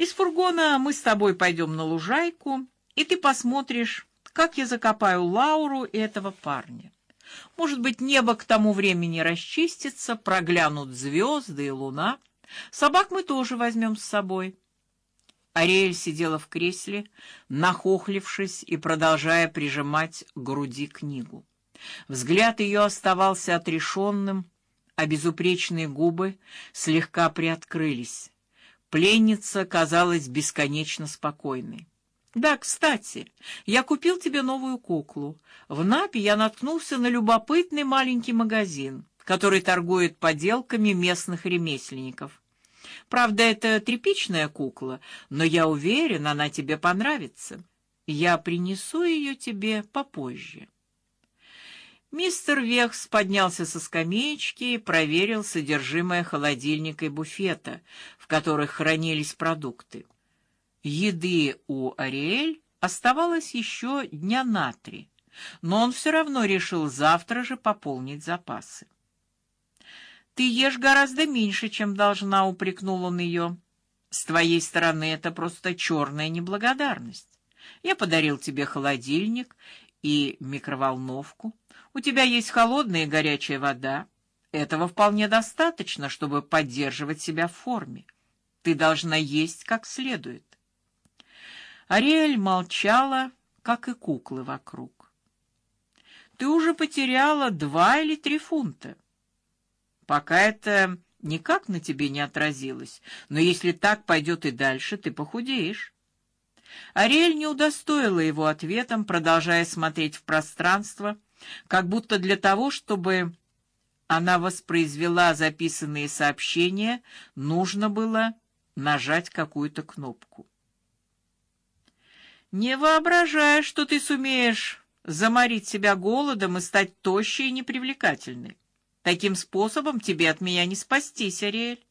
Из фургона мы с тобой пойдем на лужайку, и ты посмотришь, как я закопаю Лауру и этого парня. Может быть, небо к тому времени расчистится, проглянут звезды и луна. Собак мы тоже возьмем с собой. Ариэль сидела в кресле, нахохлившись и продолжая прижимать к груди книгу. Взгляд ее оставался отрешенным, а безупречные губы слегка приоткрылись. Пленница казалась бесконечно спокойной. Да, кстати, я купил тебе новую куклу. В Напе я наткнулся на любопытный маленький магазин, который торгует поделками местных ремесленников. Правда, это тряпичная кукла, но я уверен, она тебе понравится. Я принесу ее тебе попозже. Мистер Вехс поднялся со скамеечки и проверил содержимое холодильника и буфета, в которых хранились продукты. Еды у Ариэль оставалось еще дня на три, но он все равно решил завтра же пополнить запасы. Ты ешь гораздо меньше, чем должна, упрекнул он ее. С твоей стороны это просто черная неблагодарность. Я подарил тебе холодильник и микроволновку. У тебя есть холодная и горячая вода. Этого вполне достаточно, чтобы поддерживать себя в форме. Ты должна есть как следует. Ариэль молчала, как и куклы вокруг. Ты уже потеряла два или три фунта. Пока это никак на тебе не отразилось, но если так пойдет и дальше, ты похудеешь. Ариэль не удостоила его ответом, продолжая смотреть в пространство, как будто для того, чтобы она воспроизвела записанные сообщения, нужно было нажать какую-то кнопку. Не воображай, что ты сумеешь заморить себя голодом и стать тощей и непривлекательной. Таким способом тебе от меня не спастись, Ариэль.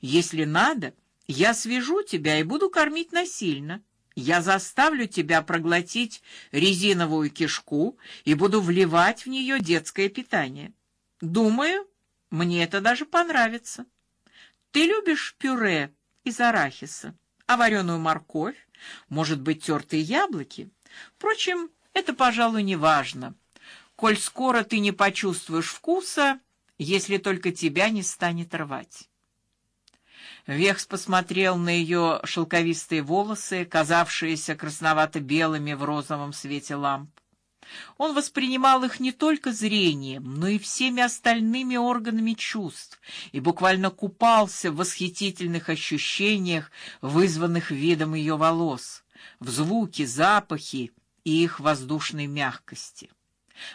Если надо, я свяжу тебя и буду кормить насильно. Я заставлю тебя проглотить резиновую кишку и буду вливать в нее детское питание. Думаю, мне это даже понравится. Ты любишь пюре из арахиса, а вареную морковь, может быть, тертые яблоки? Впрочем, это, пожалуй, не важно. Коль скоро ты не почувствуешь вкуса, если только тебя не станет рвать. Вехс посмотрел на ее шелковистые волосы, казавшиеся красновато-белыми в розовом свете ламп. Он воспринимал их не только зрением, но и всеми остальными органами чувств и буквально купался в восхитительных ощущениях, вызванных видом ее волос, в звуке, запахе и их воздушной мягкости.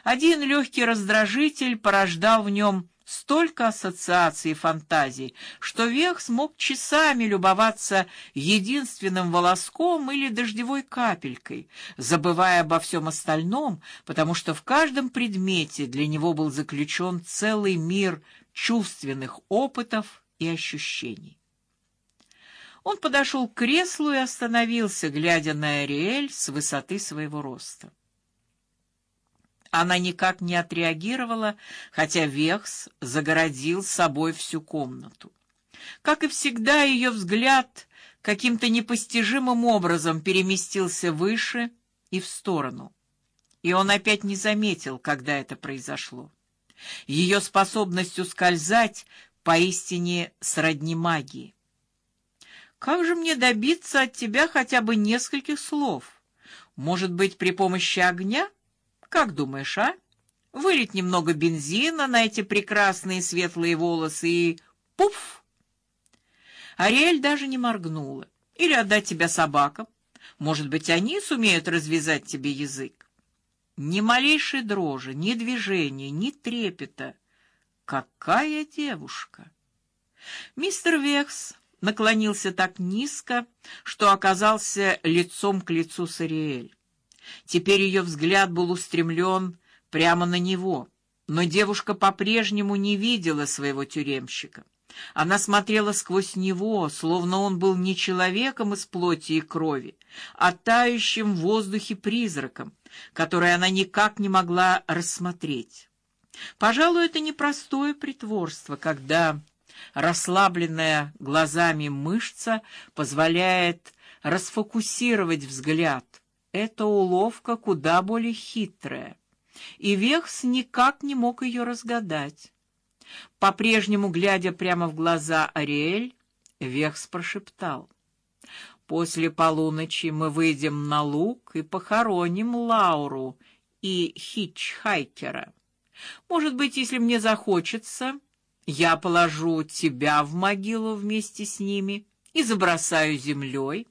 Один легкий раздражитель порождал в нем столько ассоциаций и фантазий, что Вех смог часами любоваться единственным волоском или дождевой капелькой, забывая обо всем остальном, потому что в каждом предмете для него был заключен целый мир чувственных опытов и ощущений. Он подошел к креслу и остановился, глядя на Ариэль с высоты своего роста. Она никак не отреагировала, хотя Вехс загородил собой всю комнату. Как и всегда, ее взгляд каким-то непостижимым образом переместился выше и в сторону. И он опять не заметил, когда это произошло. Ее способность ускользать поистине сродни магии. Как же мне добиться от тебя хотя бы нескольких слов? Может быть, при помощи огня? Как думаешь, а? Вылить немного бензина на эти прекрасные светлые волосы и пуф. Ариэль даже не моргнула. Или отдать тебя собакам? Может быть, они сумеют развязать тебе язык? Ни малейшей дрожи, ни движения, ни трепета. Какая девушка! Мистер Векс наклонился так низко, что оказался лицом к лицу с Ариэль. Теперь ее взгляд был устремлен прямо на него, но девушка по-прежнему не видела своего тюремщика. Она смотрела сквозь него, словно он был не человеком из плоти и крови, а тающим в воздухе призраком, который она никак не могла рассмотреть. Пожалуй, это непростое притворство, когда Расслабленная глазами мышца позволяет расфокусировать взгляд. Это уловка куда более хитрая, и Вехс никак не мог ее разгадать. По-прежнему глядя прямо в глаза Ариэль, Вехс прошептал: "После полуночи мы выйдем на луг и похороним Лауру и хичхайкера. Может быть, если мне захочется, я положу тебя в могилу вместе с ними и забросаю землей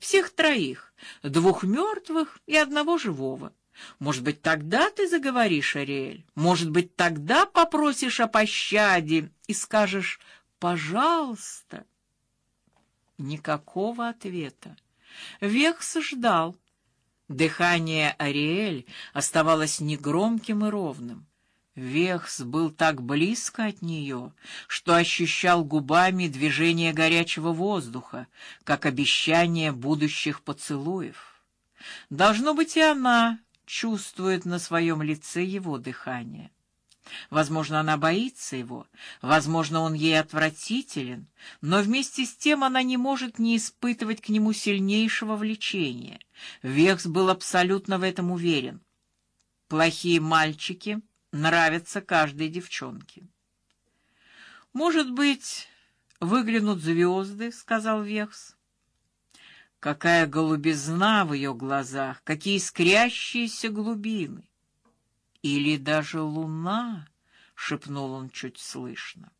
всех троих, двух мертвых и одного живого. Может быть, тогда ты заговоришь, Ариэль? Может быть, тогда попросишь о пощаде и скажешь «пожалуйста»?» Никакого ответа. Векс ждал. Дыхание Ариэль оставалось негромким и ровным. Вехс был так близко от нее, что ощущал губами движение горячего воздуха, как обещание будущих поцелуев. Должно быть, и она чувствует на своем лице его дыхание. Возможно, она боится его, возможно, он ей отвратителен, но вместе с тем она не может не испытывать к нему сильнейшего влечения. Вехс был абсолютно в этом уверен. Плохие мальчики нравятся каждой девчонке. Может быть, выглянут звезды, сказал Вехс. Какая голубизна в ее глазах, какие искрящиеся глубины. Или даже луна, шепнул он чуть слышно.